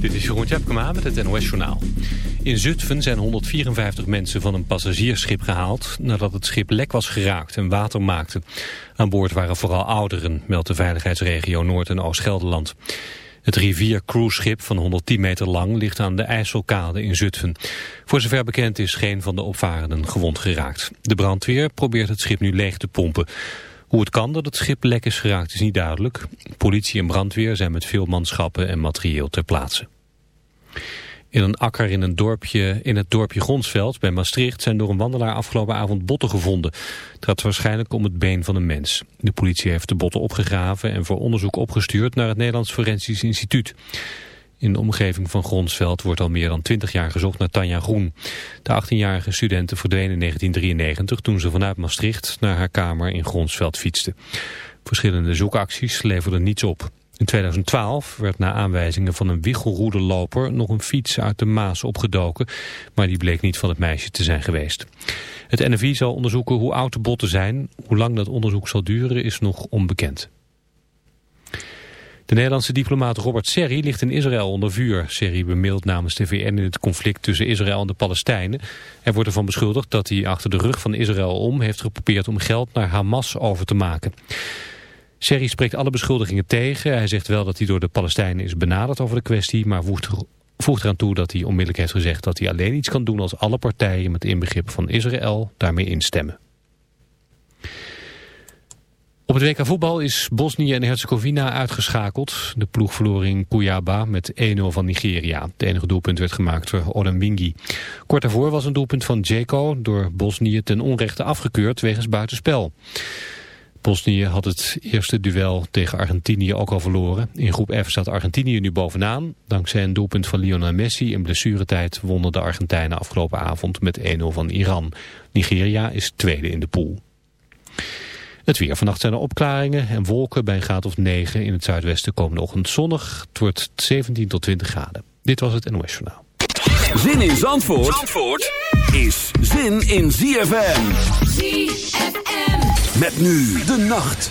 Dit is Jeroen Tjepkema met het NOS Journaal. In Zutphen zijn 154 mensen van een passagiersschip gehaald... nadat het schip lek was geraakt en water maakte. Aan boord waren vooral ouderen, meldt de veiligheidsregio Noord- en Oost-Gelderland. Het rivier cruiseschip van 110 meter lang ligt aan de IJsselkade in Zutphen. Voor zover bekend is geen van de opvarenden gewond geraakt. De brandweer probeert het schip nu leeg te pompen. Hoe het kan dat het schip lek is geraakt is niet duidelijk. Politie en brandweer zijn met veel manschappen en materieel ter plaatse. In een akker in, een dorpje, in het dorpje Gronsveld bij Maastricht zijn door een wandelaar afgelopen avond botten gevonden. Het gaat waarschijnlijk om het been van een mens. De politie heeft de botten opgegraven en voor onderzoek opgestuurd naar het Nederlands Forensisch Instituut. In de omgeving van Gronsveld wordt al meer dan 20 jaar gezocht naar Tanja Groen. De 18-jarige studenten verdween in 1993 toen ze vanuit Maastricht naar haar kamer in Gronsveld fietste. Verschillende zoekacties leverden niets op. In 2012 werd na aanwijzingen van een wichelroederloper nog een fiets uit de Maas opgedoken, maar die bleek niet van het meisje te zijn geweest. Het NFI zal onderzoeken hoe oud de botten zijn. Hoe lang dat onderzoek zal duren is nog onbekend. De Nederlandse diplomaat Robert Serri ligt in Israël onder vuur. Serri bemiddelt namens de VN in het conflict tussen Israël en de Palestijnen. Hij wordt ervan beschuldigd dat hij achter de rug van Israël om heeft geprobeerd om geld naar Hamas over te maken. Serri spreekt alle beschuldigingen tegen. Hij zegt wel dat hij door de Palestijnen is benaderd over de kwestie, maar voegt eraan toe dat hij onmiddellijk heeft gezegd dat hij alleen iets kan doen als alle partijen met inbegrip van Israël daarmee instemmen. Op het WK voetbal is Bosnië en Herzegovina uitgeschakeld. De ploeg verloor in Cuyaba met 1-0 van Nigeria. Het enige doelpunt werd gemaakt door Olembingi. Kort daarvoor was een doelpunt van Dzeko door Bosnië ten onrechte afgekeurd wegens buitenspel. Bosnië had het eerste duel tegen Argentinië ook al verloren. In groep F staat Argentinië nu bovenaan. Dankzij een doelpunt van Lionel Messi in blessuretijd wonnen de Argentijnen afgelopen avond met 1-0 van Iran. Nigeria is tweede in de pool. Het weer. Vannacht zijn er opklaringen en wolken bij een graad of 9. In het zuidwesten komende ochtend zonnig. Het wordt 17 tot 20 graden. Dit was het NOS Journaal. Zin in Zandvoort, Zandvoort is zin in ZFM. ZFM. Met nu de nacht.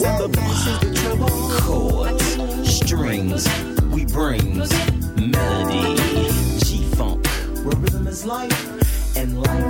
is the bass is the treble. Chords, strings, we bring melody. G-Funk, where rhythm is life and life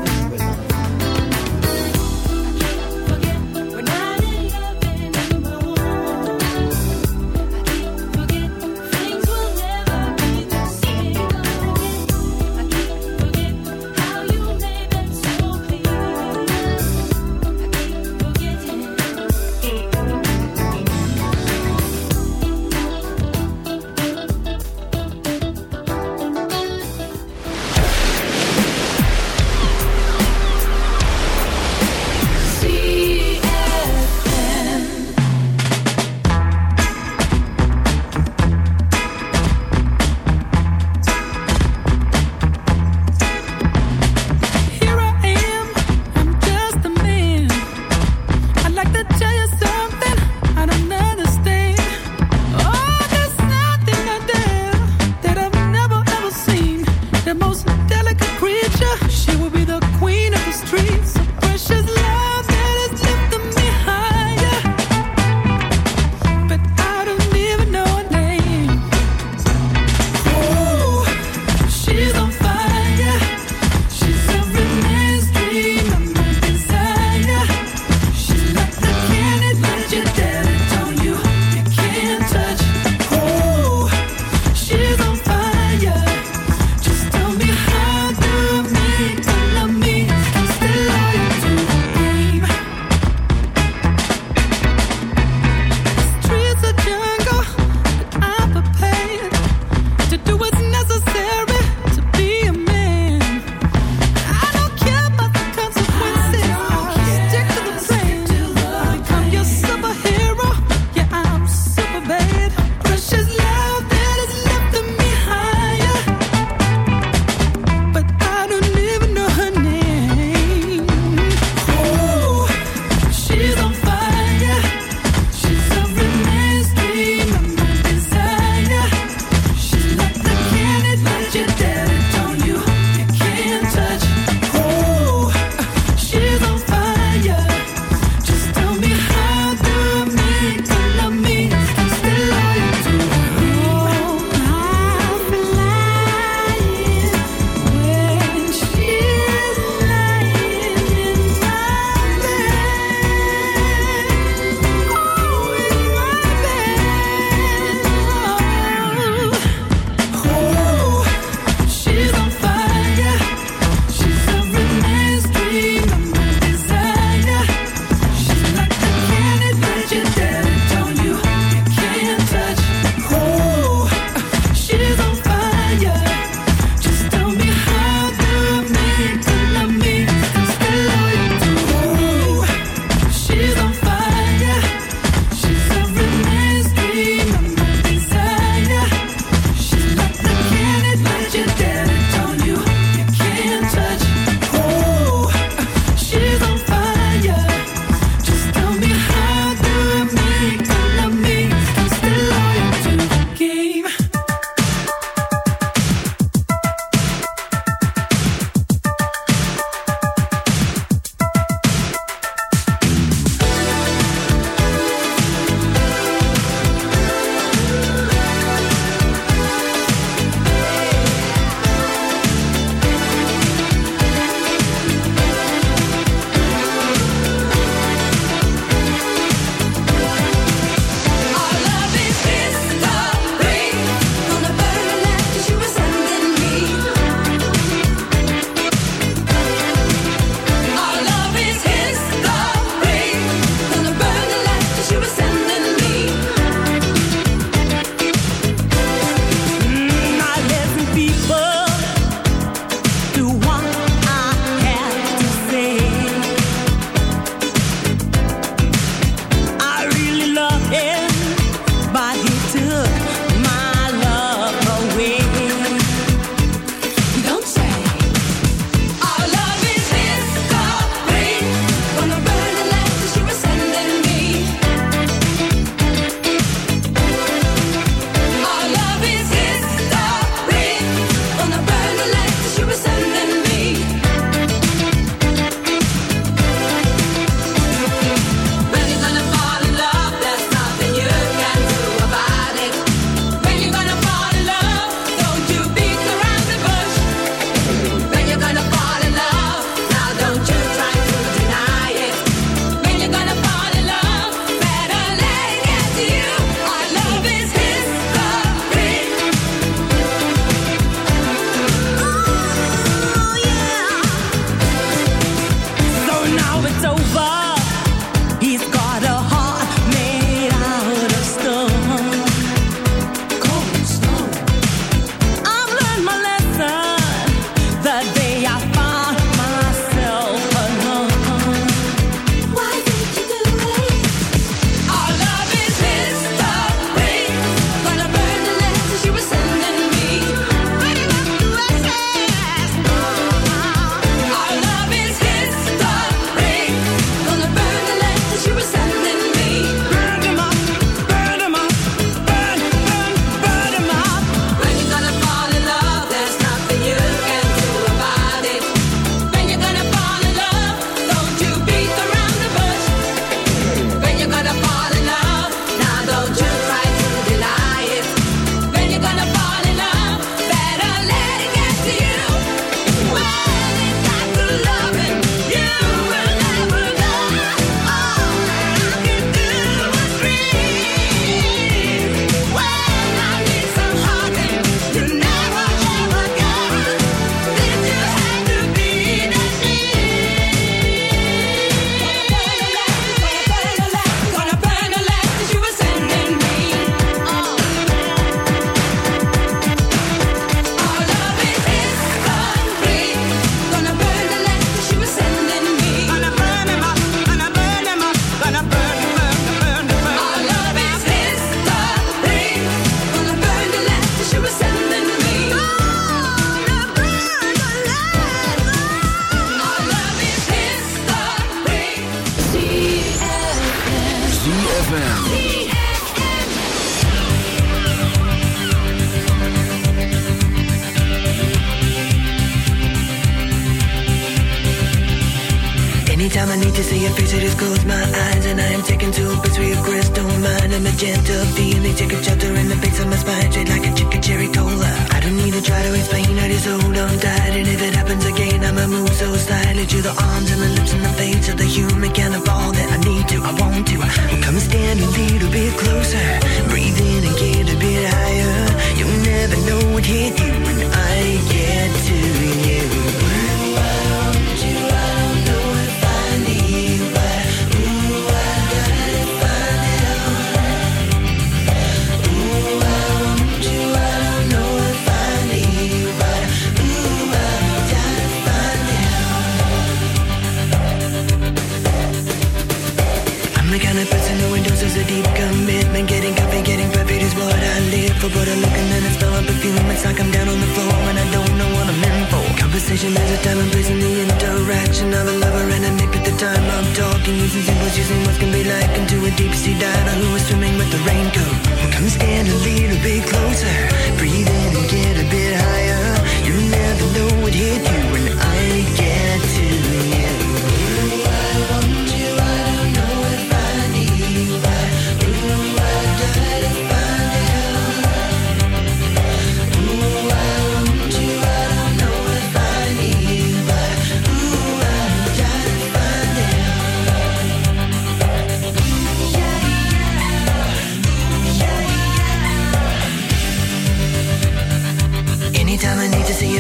trying to make up the time. I'm talking Using symbols, using what can be like. Into a deep sea diver who is swimming with the raincoat. Well, Come stand a little bit closer. Breathe in and get a bit higher. You never know what hit you when I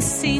See.